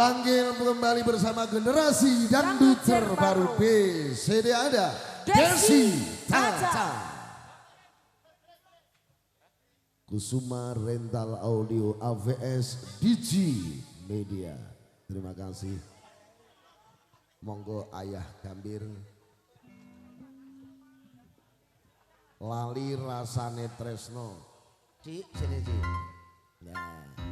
panggil kembali bersama generasi dangdut terbaru B. CD ada Desi Tata. Kusuma Rental Audio AVS Digi Media. Terima kasih. Monggo Ayah Gambir. Lali rasane tresno. Cik, sini Cik. Nah.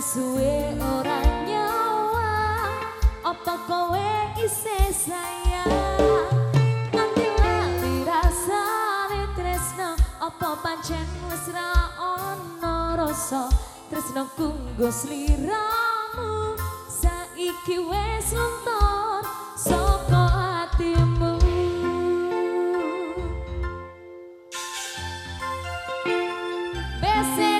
Suwe ora nyawa apa kowe isih sayang? Nganti lali rasane tresno apa pancen wis ra ono rasa? Tresno kunggo sliramu saiki wis luntur saka atimu BCD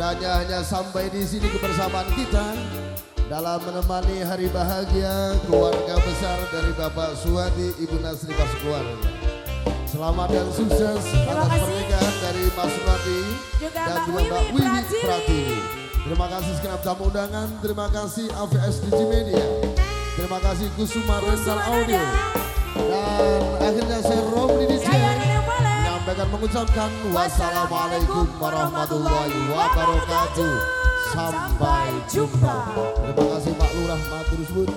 Kiranya hanya sampai di sini kebersamaan kita dalam menemani hari bahagia keluarga besar dari Bapak Suwadi, Ibu Nasri Pas keluarga. Selamat dan sukses Terima atas pernikahan dari Mas Suwadi dan juga Wiwi Mbak Wiwi Pratiwi. Terima kasih segenap tamu undangan, terima kasih AVS Digi Media, terima kasih Kusuma Rental Audio, dan akhirnya saya Romli DJ Menyampaikan mengucapkan wassalamualaikum warahmatullahi wabarakatuh. Sampai jumpa. Terima kasih Pak Lurah Matur Suwun.